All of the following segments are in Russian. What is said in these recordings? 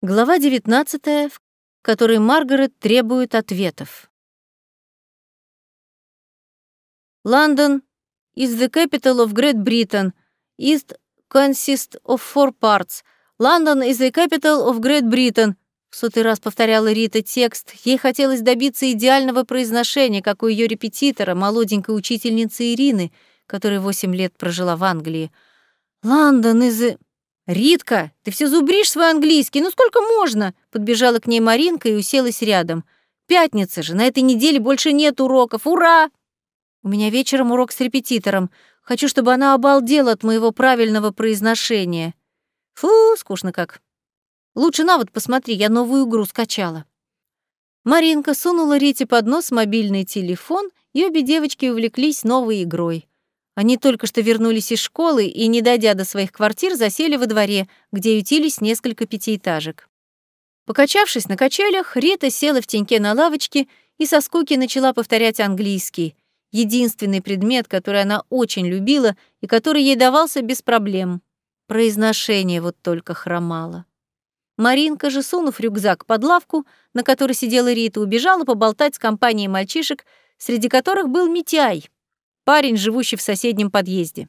Глава 19, в которой Маргарет требует ответов. London is the capital of Great Britain. East consists of four parts. London is the capital of Great Britain. В сотый раз повторяла Рита текст. Ей хотелось добиться идеального произношения, как у ее репетитора, молоденькой учительницы Ирины, которая восемь лет прожила в Англии. Лондон из... «Ритка, ты все зубришь свой английский, ну сколько можно?» Подбежала к ней Маринка и уселась рядом. «Пятница же, на этой неделе больше нет уроков, ура!» «У меня вечером урок с репетитором. Хочу, чтобы она обалдела от моего правильного произношения». «Фу, скучно как. Лучше на вот посмотри, я новую игру скачала». Маринка сунула Рите под нос мобильный телефон, и обе девочки увлеклись новой игрой. Они только что вернулись из школы и, не дойдя до своих квартир, засели во дворе, где ютились несколько пятиэтажек. Покачавшись на качелях, Рита села в теньке на лавочке и со скуки начала повторять английский, единственный предмет, который она очень любила и который ей давался без проблем. Произношение вот только хромало. Маринка же, сунув рюкзак под лавку, на которой сидела Рита, убежала поболтать с компанией мальчишек, среди которых был Митяй, парень, живущий в соседнем подъезде.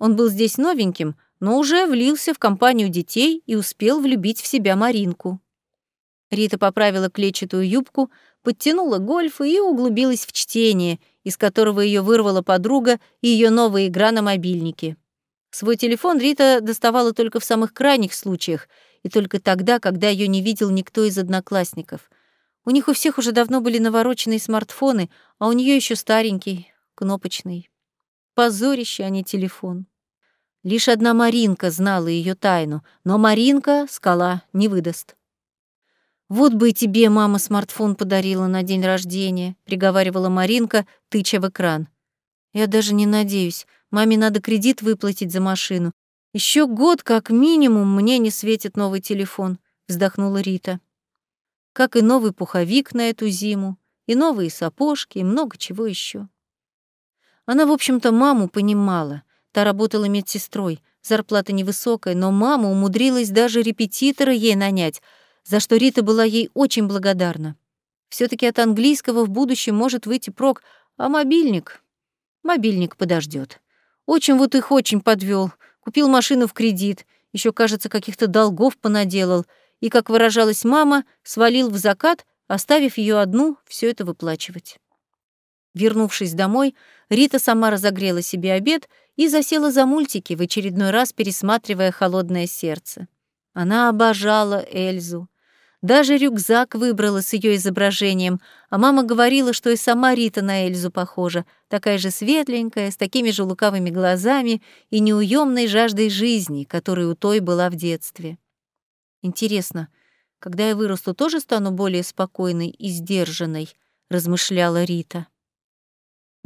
Он был здесь новеньким, но уже влился в компанию детей и успел влюбить в себя Маринку. Рита поправила клетчатую юбку, подтянула гольф и углубилась в чтение, из которого ее вырвала подруга и ее новая игра на мобильнике. Свой телефон Рита доставала только в самых крайних случаях и только тогда, когда ее не видел никто из одноклассников. У них у всех уже давно были навороченные смартфоны, а у нее еще старенький, кнопочный. Позорище, а не телефон. Лишь одна Маринка знала ее тайну, но Маринка скала не выдаст. «Вот бы и тебе мама смартфон подарила на день рождения», — приговаривала Маринка, тыча в экран. «Я даже не надеюсь. Маме надо кредит выплатить за машину. Еще год как минимум мне не светит новый телефон», — вздохнула Рита. Как и новый пуховик на эту зиму, и новые сапожки, и много чего еще. Она, в общем-то, маму понимала. Та работала медсестрой, зарплата невысокая, но мама умудрилась даже репетитора ей нанять, за что Рита была ей очень благодарна. все таки от английского в будущем может выйти прок, а мобильник? Мобильник подождет. Очень вот их очень подвел, купил машину в кредит, еще, кажется, каких-то долгов понаделал, и, как выражалась мама, свалил в закат, оставив ее одну все это выплачивать. Вернувшись домой, Рита сама разогрела себе обед и засела за мультики, в очередной раз пересматривая «Холодное сердце». Она обожала Эльзу. Даже рюкзак выбрала с ее изображением, а мама говорила, что и сама Рита на Эльзу похожа, такая же светленькая, с такими же лукавыми глазами и неуемной жаждой жизни, которой у той была в детстве. Интересно, когда я вырасту, тоже стану более спокойной и сдержанной, размышляла Рита.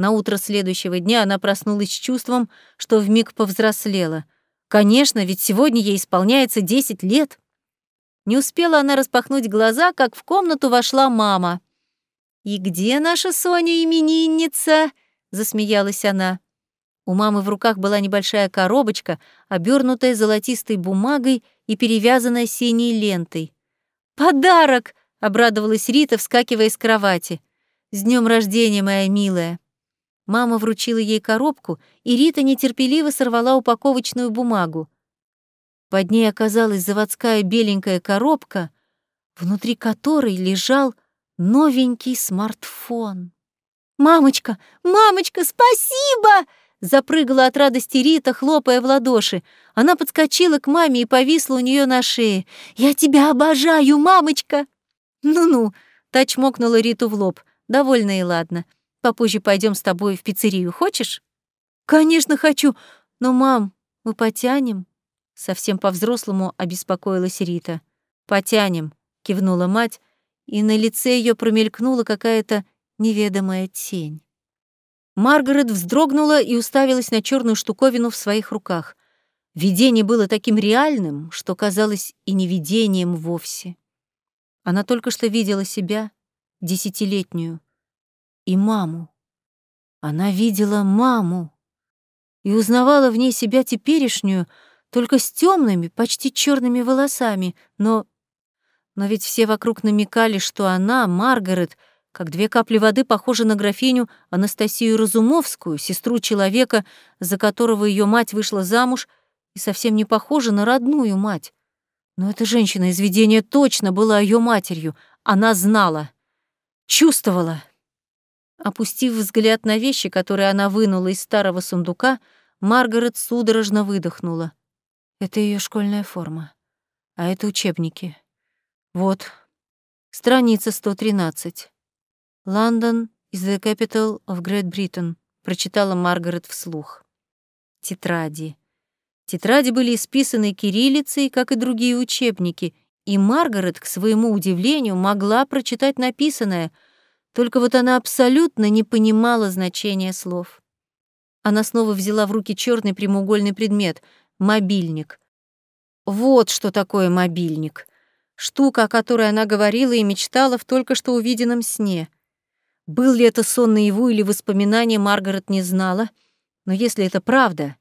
На утро следующего дня она проснулась с чувством, что вмиг повзрослела. Конечно, ведь сегодня ей исполняется 10 лет. Не успела она распахнуть глаза, как в комнату вошла мама. «И где наша Соня-именинница?» — засмеялась она. У мамы в руках была небольшая коробочка, обернутая золотистой бумагой и перевязанная синей лентой. «Подарок!» — обрадовалась Рита, вскакивая с кровати. «С днем рождения, моя милая!» Мама вручила ей коробку, и Рита нетерпеливо сорвала упаковочную бумагу. Под ней оказалась заводская беленькая коробка, внутри которой лежал новенький смартфон. «Мамочка! Мамочка, спасибо!» Запрыгала от радости Рита, хлопая в ладоши. Она подскочила к маме и повисла у нее на шее. «Я тебя обожаю, мамочка!» «Ну-ну», — та чмокнула Риту в лоб. «Довольно и ладно. Попозже пойдем с тобой в пиццерию, хочешь?» «Конечно хочу, но, мам, мы потянем?» Совсем по-взрослому обеспокоилась Рита. «Потянем», — кивнула мать, и на лице ее промелькнула какая-то неведомая тень. Маргарет вздрогнула и уставилась на черную штуковину в своих руках. Видение было таким реальным, что казалось и не видением вовсе. Она только что видела себя, десятилетнюю, и маму. Она видела маму и узнавала в ней себя теперешнюю, только с темными, почти черными волосами, но Но ведь все вокруг намекали, что она, Маргарет, как две капли воды похожа на графиню Анастасию Разумовскую, сестру человека, за которого ее мать вышла замуж, и совсем не похожа на родную мать. Но эта женщина из видения точно была ее матерью. Она знала, чувствовала. Опустив взгляд на вещи, которые она вынула из старого сундука, Маргарет судорожно выдохнула. Это ее школьная форма. А это учебники. Вот, страница 113. «London is the capital of Great Britain», — прочитала Маргарет вслух. Тетради. Тетради были исписаны кириллицей, как и другие учебники, и Маргарет, к своему удивлению, могла прочитать написанное, только вот она абсолютно не понимала значения слов. Она снова взяла в руки черный прямоугольный предмет — мобильник. Вот что такое мобильник. Штука, о которой она говорила и мечтала в только что увиденном сне — был ли это сон наяву или воспоминание, Маргарет не знала, но если это правда,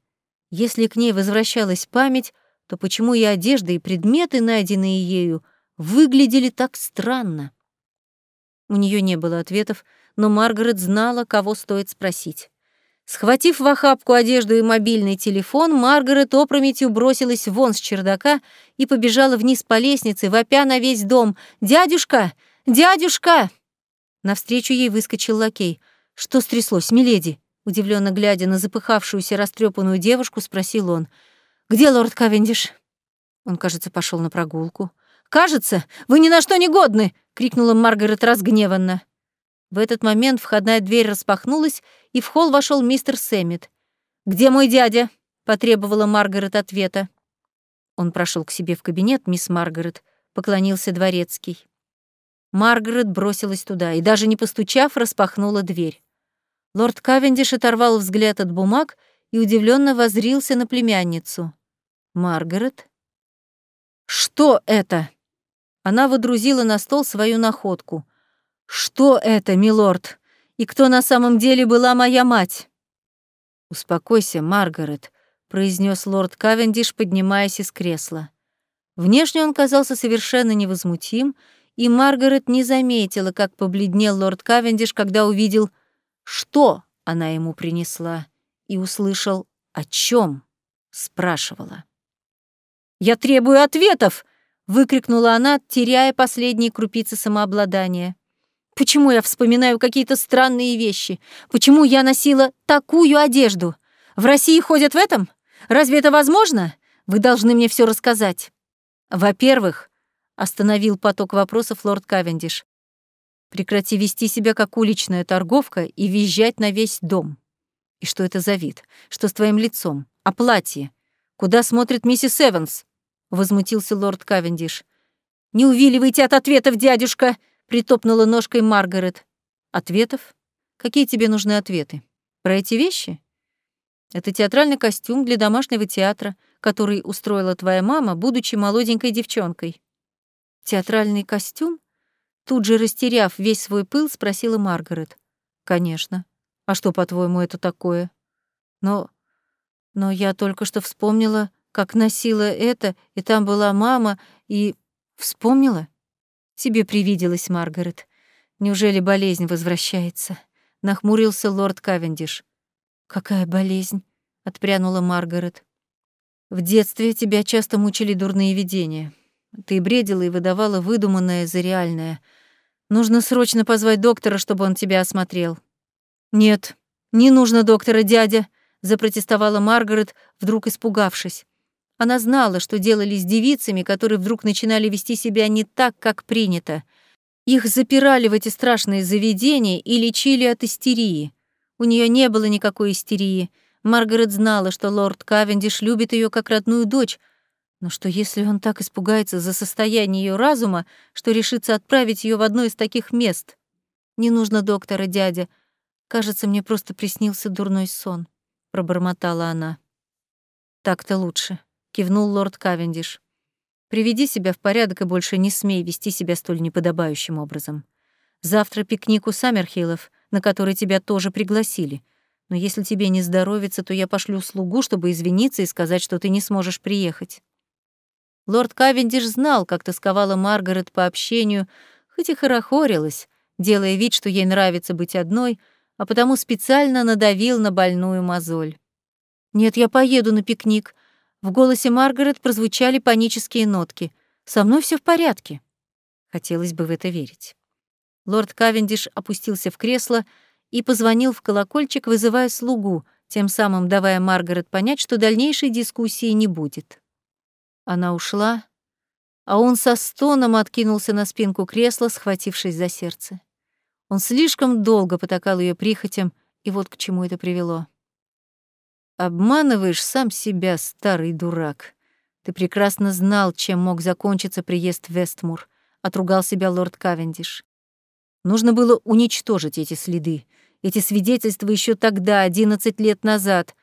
если к ней возвращалась память, то почему и одежда, и предметы, найденные ею, выглядели так странно? У нее не было ответов, но Маргарет знала, кого стоит спросить. Схватив в охапку одежду и мобильный телефон, Маргарет опрометью бросилась вон с чердака и побежала вниз по лестнице, вопя на весь дом. «Дядюшка! Дядюшка!» Навстречу ей выскочил лакей. «Что стряслось, миледи?» Удивленно глядя на запыхавшуюся, растрепанную девушку, спросил он. «Где лорд Кавендиш?» Он, кажется, пошел на прогулку. «Кажется, вы ни на что не годны!» — крикнула Маргарет разгневанно. В этот момент входная дверь распахнулась, и в холл вошел мистер Сэммит. «Где мой дядя?» — потребовала Маргарет ответа. Он прошел к себе в кабинет, мисс Маргарет, поклонился дворецкий. Маргарет бросилась туда и, даже не постучав, распахнула дверь. Лорд Кавендиш оторвал взгляд от бумаг и удивленно возрился на племянницу. «Маргарет?» «Что это?» Она водрузила на стол свою находку. «Что это, милорд? И кто на самом деле была моя мать?» «Успокойся, Маргарет», — произнес лорд Кавендиш, поднимаясь из кресла. Внешне он казался совершенно невозмутим и Маргарет не заметила, как побледнел лорд Кавендиш, когда увидел, что она ему принесла, и услышал, о чем спрашивала. «Я требую ответов!» — выкрикнула она, теряя последние крупицы самообладания. «Почему я вспоминаю какие-то странные вещи? Почему я носила такую одежду? В России ходят в этом? Разве это возможно? Вы должны мне все рассказать. Во-первых, Остановил поток вопросов лорд Кавендиш. Прекрати вести себя как уличная торговка и визжать на весь дом. И что это за вид? Что с твоим лицом? А платье? Куда смотрит миссис Эванс? Возмутился лорд Кавендиш. «Не увиливайте от ответов, дядюшка!» — притопнула ножкой Маргарет. «Ответов? Какие тебе нужны ответы? Про эти вещи?» «Это театральный костюм для домашнего театра, который устроила твоя мама, будучи молоденькой девчонкой. Театральный костюм? Тут же растеряв весь свой пыл, спросила Маргарет. Конечно. А что, по-твоему, это такое? Но... Но я только что вспомнила, как носила это, и там была мама, и... Вспомнила? Тебе привиделась, Маргарет. Неужели болезнь возвращается? Нахмурился лорд Кавендиш. Какая болезнь? Отпрянула Маргарет. В детстве тебя часто мучили дурные видения. Ты бредила и выдавала выдуманное за реальное. Нужно срочно позвать доктора, чтобы он тебя осмотрел». «Нет, не нужно доктора, дядя», — запротестовала Маргарет, вдруг испугавшись. Она знала, что делали с девицами, которые вдруг начинали вести себя не так, как принято. Их запирали в эти страшные заведения и лечили от истерии. У нее не было никакой истерии. Маргарет знала, что лорд Кавендиш любит ее как родную дочь, но что если он так испугается за состояние ее разума, что решится отправить ее в одно из таких мест? Не нужно доктора, дядя. Кажется, мне просто приснился дурной сон, пробормотала она. Так-то лучше, кивнул лорд Кавендиш. Приведи себя в порядок и больше не смей вести себя столь неподобающим образом. Завтра пикник у Саммерхиллов, на который тебя тоже пригласили. Но если тебе не здоровится, то я пошлю слугу, чтобы извиниться и сказать, что ты не сможешь приехать. Лорд Кавендиш знал, как тосковала Маргарет по общению, хоть и хорохорилась, делая вид, что ей нравится быть одной, а потому специально надавил на больную мозоль. «Нет, я поеду на пикник». В голосе Маргарет прозвучали панические нотки. «Со мной все в порядке». Хотелось бы в это верить. Лорд Кавендиш опустился в кресло и позвонил в колокольчик, вызывая слугу, тем самым давая Маргарет понять, что дальнейшей дискуссии не будет. Она ушла, а он со стоном откинулся на спинку кресла, схватившись за сердце. Он слишком долго потакал ее прихотям, и вот к чему это привело. «Обманываешь сам себя, старый дурак. Ты прекрасно знал, чем мог закончиться приезд в Вестмур», — отругал себя лорд Кавендиш. «Нужно было уничтожить эти следы, эти свидетельства еще тогда, одиннадцать лет назад.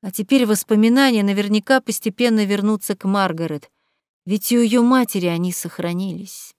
А теперь воспоминания наверняка постепенно вернутся к Маргарет, ведь у ее матери они сохранились».